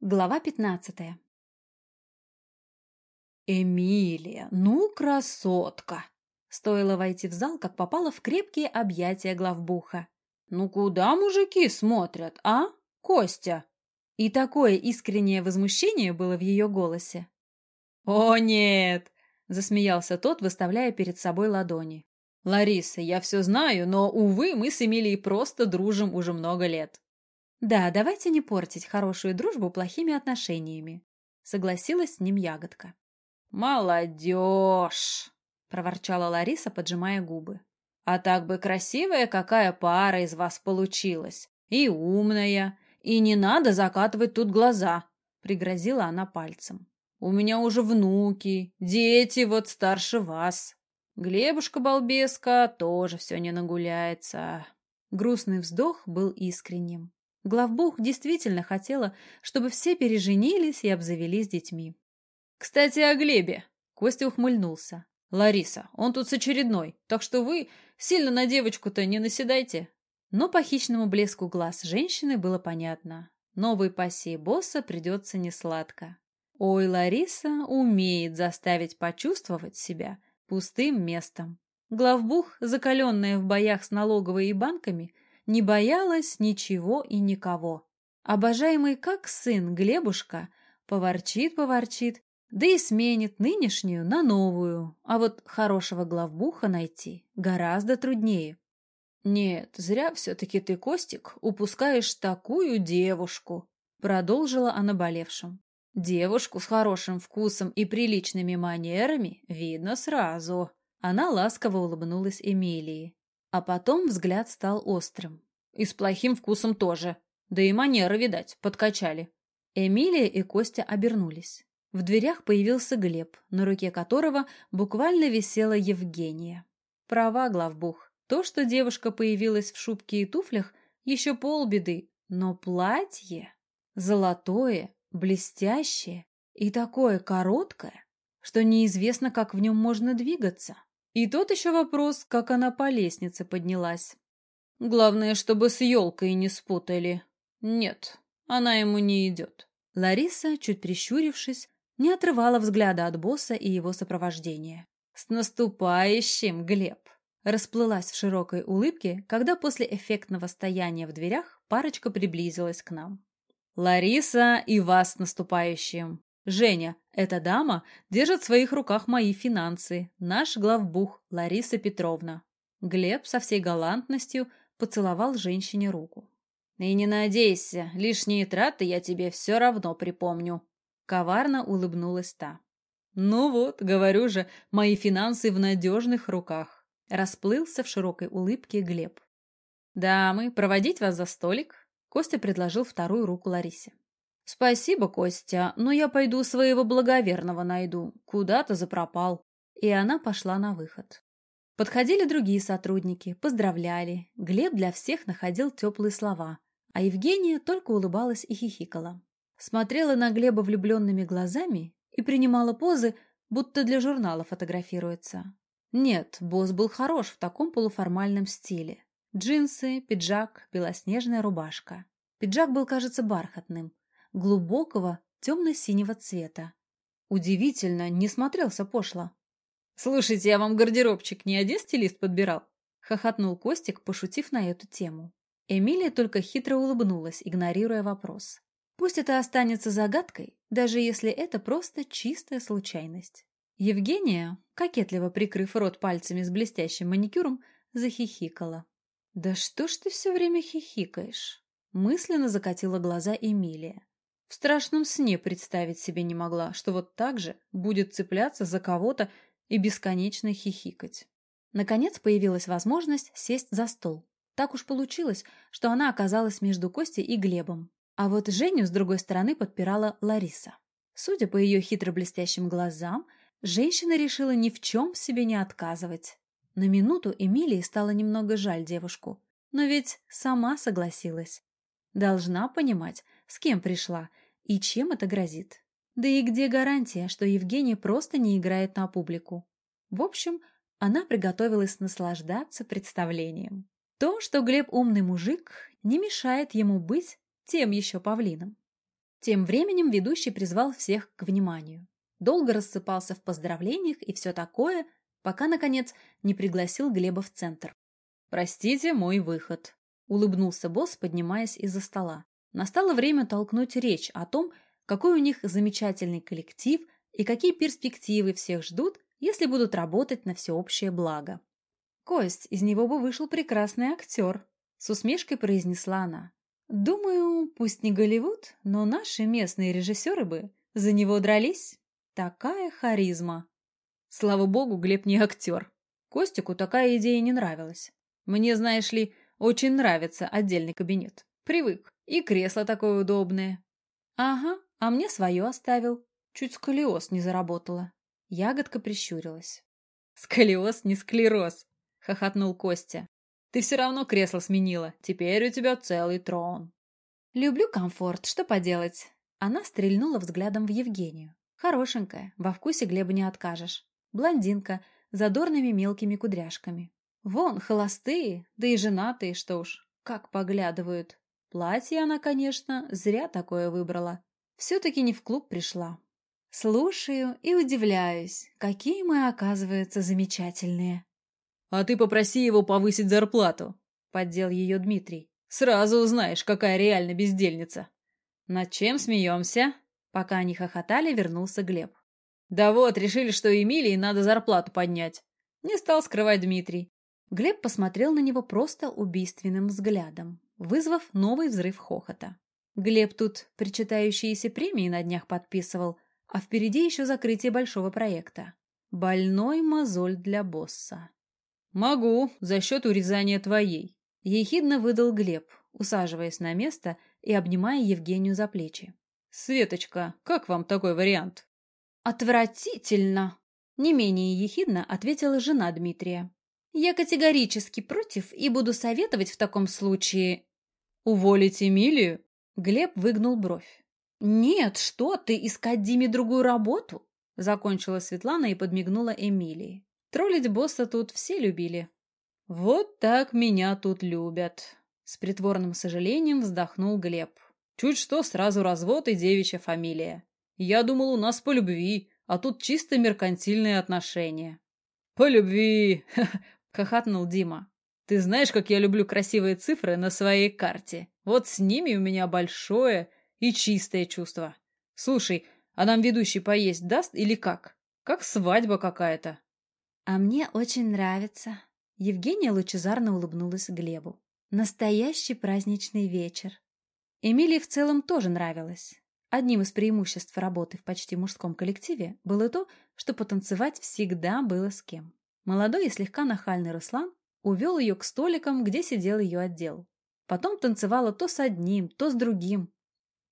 Глава пятнадцатая. «Эмилия, ну, красотка!» Стоило войти в зал, как попала в крепкие объятия главбуха. «Ну куда мужики смотрят, а, Костя?» И такое искреннее возмущение было в ее голосе. «О, нет!» — засмеялся тот, выставляя перед собой ладони. «Лариса, я все знаю, но, увы, мы с Эмилией просто дружим уже много лет. «Да, давайте не портить хорошую дружбу плохими отношениями», — согласилась с ним ягодка. «Молодежь!» — проворчала Лариса, поджимая губы. «А так бы красивая какая пара из вас получилась! И умная! И не надо закатывать тут глаза!» — пригрозила она пальцем. «У меня уже внуки, дети вот старше вас. Глебушка-балбеска тоже все не нагуляется». Грустный вздох был искренним. Главбух действительно хотела, чтобы все переженились и обзавелись детьми. «Кстати, о Глебе!» — Костя ухмыльнулся. «Лариса, он тут с очередной, так что вы сильно на девочку-то не наседайте». Но по хищному блеску глаз женщины было понятно. Новой пассии босса придется несладко. Ой, Лариса умеет заставить почувствовать себя пустым местом. Главбух, закаленная в боях с налоговой и банками, не боялась ничего и никого. Обожаемый как сын Глебушка поворчит-поворчит, да и сменит нынешнюю на новую, а вот хорошего главбуха найти гораздо труднее. «Нет, зря все-таки ты, Костик, упускаешь такую девушку», — продолжила она болевшим. «Девушку с хорошим вкусом и приличными манерами видно сразу». Она ласково улыбнулась Эмилии. А потом взгляд стал острым. И с плохим вкусом тоже. Да и манеры, видать, подкачали. Эмилия и Костя обернулись. В дверях появился Глеб, на руке которого буквально висела Евгения. Права, главбух. То, что девушка появилась в шубке и туфлях, еще полбеды, но платье золотое, блестящее и такое короткое, что неизвестно, как в нем можно двигаться. И тот еще вопрос, как она по лестнице поднялась. Главное, чтобы с елкой не спутали. Нет, она ему не идет. Лариса, чуть прищурившись, не отрывала взгляда от босса и его сопровождения. «С наступающим, Глеб!» Расплылась в широкой улыбке, когда после эффектного стояния в дверях парочка приблизилась к нам. «Лариса и вас с наступающим! Женя, эта дама держит в своих руках мои финансы, наш главбух Лариса Петровна». Глеб со всей галантностью поцеловал женщине руку. «И не надейся, лишние траты я тебе все равно припомню». Коварно улыбнулась та. «Ну вот, говорю же, мои финансы в надежных руках», расплылся в широкой улыбке Глеб. «Дамы, проводить вас за столик?» Костя предложил вторую руку Ларисе. «Спасибо, Костя, но я пойду своего благоверного найду. Куда-то запропал». И она пошла на выход. Подходили другие сотрудники, поздравляли. Глеб для всех находил теплые слова, а Евгения только улыбалась и хихикала. Смотрела на Глеба влюбленными глазами и принимала позы, будто для журнала фотографируется. Нет, босс был хорош в таком полуформальном стиле. Джинсы, пиджак, белоснежная рубашка. Пиджак был, кажется, бархатным, глубокого темно-синего цвета. Удивительно, не смотрелся пошло. «Слушайте, я вам гардеробчик не один стилист подбирал?» — хохотнул Костик, пошутив на эту тему. Эмилия только хитро улыбнулась, игнорируя вопрос. Пусть это останется загадкой, даже если это просто чистая случайность. Евгения, кокетливо прикрыв рот пальцами с блестящим маникюром, захихикала. «Да что ж ты все время хихикаешь?» Мысленно закатила глаза Эмилия. В страшном сне представить себе не могла, что вот так же будет цепляться за кого-то и бесконечно хихикать. Наконец появилась возможность сесть за стол. Так уж получилось, что она оказалась между Костей и Глебом. А вот Женю с другой стороны подпирала Лариса. Судя по ее хитро-блестящим глазам, женщина решила ни в чем себе не отказывать. На минуту Эмилии стало немного жаль девушку, но ведь сама согласилась. Должна понимать, с кем пришла и чем это грозит. Да и где гарантия, что Евгения просто не играет на публику? В общем, она приготовилась наслаждаться представлением. То, что Глеб умный мужик, не мешает ему быть тем еще павлином. Тем временем ведущий призвал всех к вниманию. Долго рассыпался в поздравлениях и все такое, пока, наконец, не пригласил Глеба в центр. «Простите мой выход», — улыбнулся босс, поднимаясь из-за стола. Настало время толкнуть речь о том, какой у них замечательный коллектив и какие перспективы всех ждут, если будут работать на всеобщее благо. «Кость, из него бы вышел прекрасный актер», — с усмешкой произнесла она. «Думаю, пусть не Голливуд, но наши местные режиссеры бы за него дрались. Такая харизма». Слава богу, Глеб не актер. Костику такая идея не нравилась. Мне, знаешь ли, очень нравится отдельный кабинет. Привык. И кресло такое удобное. Ага, а мне свое оставил. Чуть сколиоз не заработала. Ягодка прищурилась. Сколиоз не склероз, хохотнул Костя. Ты все равно кресло сменила. Теперь у тебя целый трон. Люблю комфорт, что поделать. Она стрельнула взглядом в Евгению. Хорошенькая, во вкусе Глеба не откажешь. Блондинка, задорными мелкими кудряшками. Вон, холостые, да и женатые, что уж, как поглядывают. Платье она, конечно, зря такое выбрала. Все-таки не в клуб пришла. Слушаю и удивляюсь, какие мы, оказывается, замечательные. «А ты попроси его повысить зарплату», — поддел ее Дмитрий. «Сразу узнаешь, какая реально бездельница». «Над чем смеемся?» Пока они хохотали, вернулся Глеб. Да вот, решили, что Эмилии надо зарплату поднять. Не стал скрывать Дмитрий. Глеб посмотрел на него просто убийственным взглядом, вызвав новый взрыв хохота. Глеб тут причитающиеся премии на днях подписывал, а впереди еще закрытие большого проекта. Больной мозоль для босса. «Могу, за счет урезания твоей», — ехидно выдал Глеб, усаживаясь на место и обнимая Евгению за плечи. «Светочка, как вам такой вариант?» «Отвратительно!» – не менее ехидно ответила жена Дмитрия. «Я категорически против и буду советовать в таком случае...» «Уволить Эмилию?» Глеб выгнул бровь. «Нет, что ты, искать Диме другую работу?» Закончила Светлана и подмигнула Эмилии. Троллить босса тут все любили. «Вот так меня тут любят!» С притворным сожалением вздохнул Глеб. «Чуть что, сразу развод и девичья фамилия. Я думал, у нас по любви, а тут чисто меркантильные отношения. По любви, хохотнул Дима. Ты знаешь, как я люблю красивые цифры на своей карте. Вот с ними у меня большое и чистое чувство. Слушай, а нам ведущий поесть даст или как? Как свадьба какая-то. А мне очень нравится. Евгения лучезарно улыбнулась Глебу. Настоящий праздничный вечер. Эмилии в целом тоже нравилось. Одним из преимуществ работы в почти мужском коллективе было то, что потанцевать всегда было с кем. Молодой и слегка нахальный Руслан увел ее к столикам, где сидел ее отдел. Потом танцевала то с одним, то с другим.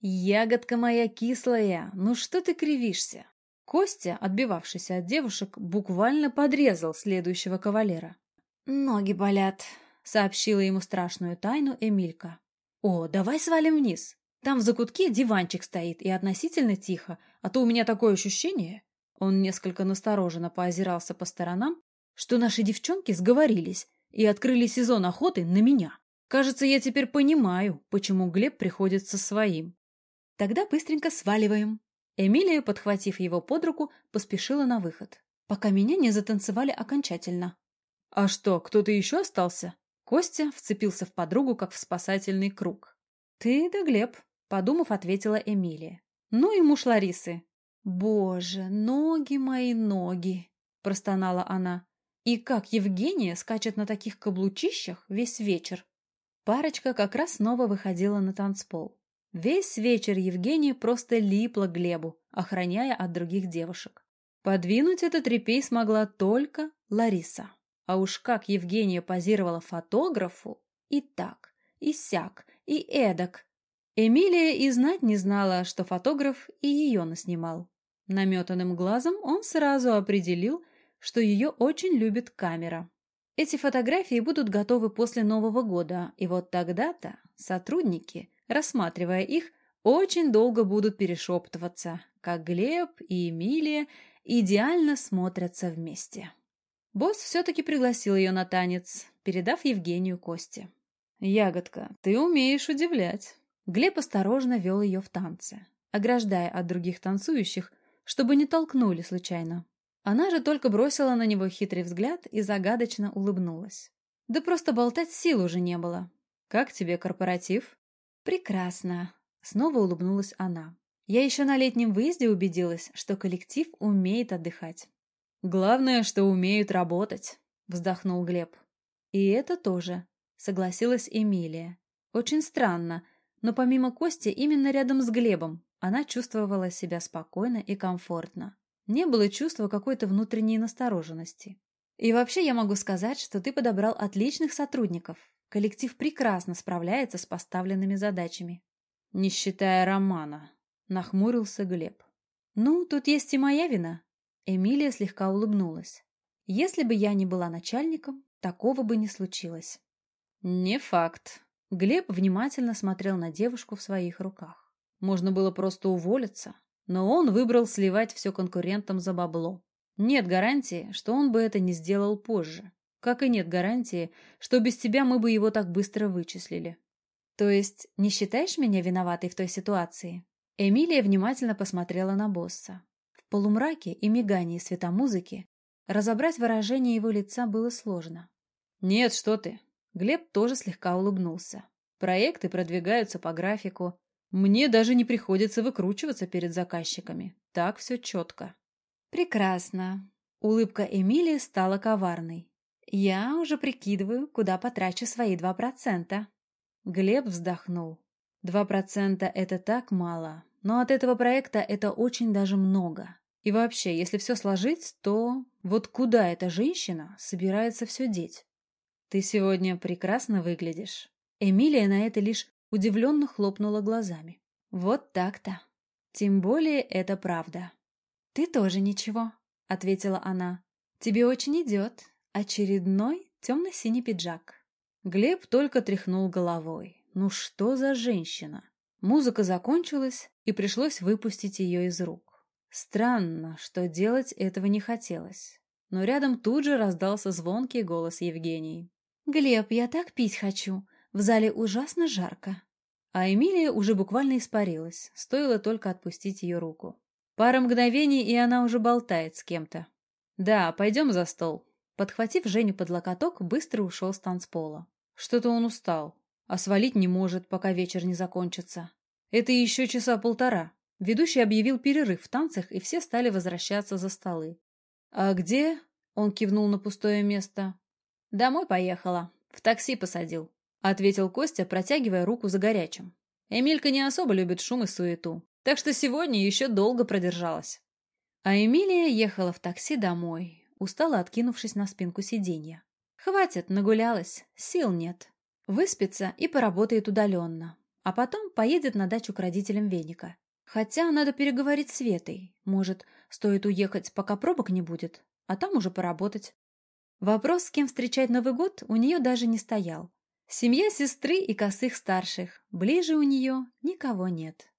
«Ягодка моя кислая, ну что ты кривишься?» Костя, отбивавшийся от девушек, буквально подрезал следующего кавалера. «Ноги болят», — сообщила ему страшную тайну Эмилька. «О, давай свалим вниз. Там в закутке диванчик стоит и относительно тихо, а то у меня такое ощущение...» Он несколько настороженно поозирался по сторонам, что наши девчонки сговорились и открыли сезон охоты на меня. Кажется, я теперь понимаю, почему Глеб приходит со своим. Тогда быстренько сваливаем. Эмилия, подхватив его под руку, поспешила на выход, пока меня не затанцевали окончательно. «А что, кто-то еще остался?» Костя вцепился в подругу, как в спасательный круг. «Ты да Глеб», Подумав, ответила Эмилия. Ну и муж Ларисы. Боже, ноги мои ноги, простонала она. И как Евгения скачет на таких каблучищах весь вечер. Парочка как раз снова выходила на танцпол. Весь вечер Евгения просто липла к Глебу, охраняя от других девушек. Подвинуть этот репей смогла только Лариса. А уж как Евгения позировала фотографу, и так, и сяк, и эдак, Эмилия и знать не знала, что фотограф и ее наснимал. Наметанным глазом он сразу определил, что ее очень любит камера. Эти фотографии будут готовы после Нового года, и вот тогда-то сотрудники, рассматривая их, очень долго будут перешептываться, как Глеб и Эмилия идеально смотрятся вместе. Босс все-таки пригласил ее на танец, передав Евгению Кости. «Ягодка, ты умеешь удивлять», Глеб осторожно вел ее в танце, ограждая от других танцующих, чтобы не толкнули случайно. Она же только бросила на него хитрый взгляд и загадочно улыбнулась. Да просто болтать сил уже не было. «Как тебе корпоратив?» «Прекрасно», — снова улыбнулась она. «Я еще на летнем выезде убедилась, что коллектив умеет отдыхать». «Главное, что умеют работать», — вздохнул Глеб. «И это тоже», — согласилась Эмилия. «Очень странно, но помимо Кости именно рядом с Глебом она чувствовала себя спокойно и комфортно. Не было чувства какой-то внутренней настороженности. И вообще я могу сказать, что ты подобрал отличных сотрудников. Коллектив прекрасно справляется с поставленными задачами. Не считая романа, нахмурился Глеб. Ну, тут есть и моя вина. Эмилия слегка улыбнулась. Если бы я не была начальником, такого бы не случилось. Не факт. Глеб внимательно смотрел на девушку в своих руках. Можно было просто уволиться, но он выбрал сливать все конкурентам за бабло. Нет гарантии, что он бы это не сделал позже. Как и нет гарантии, что без тебя мы бы его так быстро вычислили. То есть не считаешь меня виноватой в той ситуации? Эмилия внимательно посмотрела на босса. В полумраке и мигании светомузыки разобрать выражение его лица было сложно. Нет, что ты. Глеб тоже слегка улыбнулся. Проекты продвигаются по графику, мне даже не приходится выкручиваться перед заказчиками. Так все четко. Прекрасно. Улыбка Эмилии стала коварной. Я уже прикидываю, куда потрачу свои два процента. Глеб вздохнул. Два процента — это так мало, но от этого проекта это очень даже много. И вообще, если все сложить, то вот куда эта женщина собирается все деть? Ты сегодня прекрасно выглядишь. Эмилия на это лишь Удивленно хлопнула глазами. Вот так-то. Тем более это правда. Ты тоже ничего, ответила она. Тебе очень идет. Очередной темно-синий пиджак. Глеб только тряхнул головой. Ну что за женщина? Музыка закончилась, и пришлось выпустить ее из рук. Странно, что делать этого не хотелось. Но рядом тут же раздался звонкий голос Евгении. «Глеб, я так пить хочу. В зале ужасно жарко. А Эмилия уже буквально испарилась, стоило только отпустить ее руку. Пара мгновений, и она уже болтает с кем-то. «Да, пойдем за стол». Подхватив Женю под локоток, быстро ушел с танцпола. Что-то он устал, а свалить не может, пока вечер не закончится. Это еще часа полтора. Ведущий объявил перерыв в танцах, и все стали возвращаться за столы. «А где?» — он кивнул на пустое место. «Домой поехала. В такси посадил». — ответил Костя, протягивая руку за горячим. Эмилька не особо любит шум и суету, так что сегодня еще долго продержалась. А Эмилия ехала в такси домой, устало откинувшись на спинку сиденья. Хватит, нагулялась, сил нет. Выспится и поработает удаленно, а потом поедет на дачу к родителям Веника. Хотя надо переговорить с Ветой. Может, стоит уехать, пока пробок не будет, а там уже поработать. Вопрос, с кем встречать Новый год, у нее даже не стоял. Семья сестры и косых старших. Ближе у нее никого нет.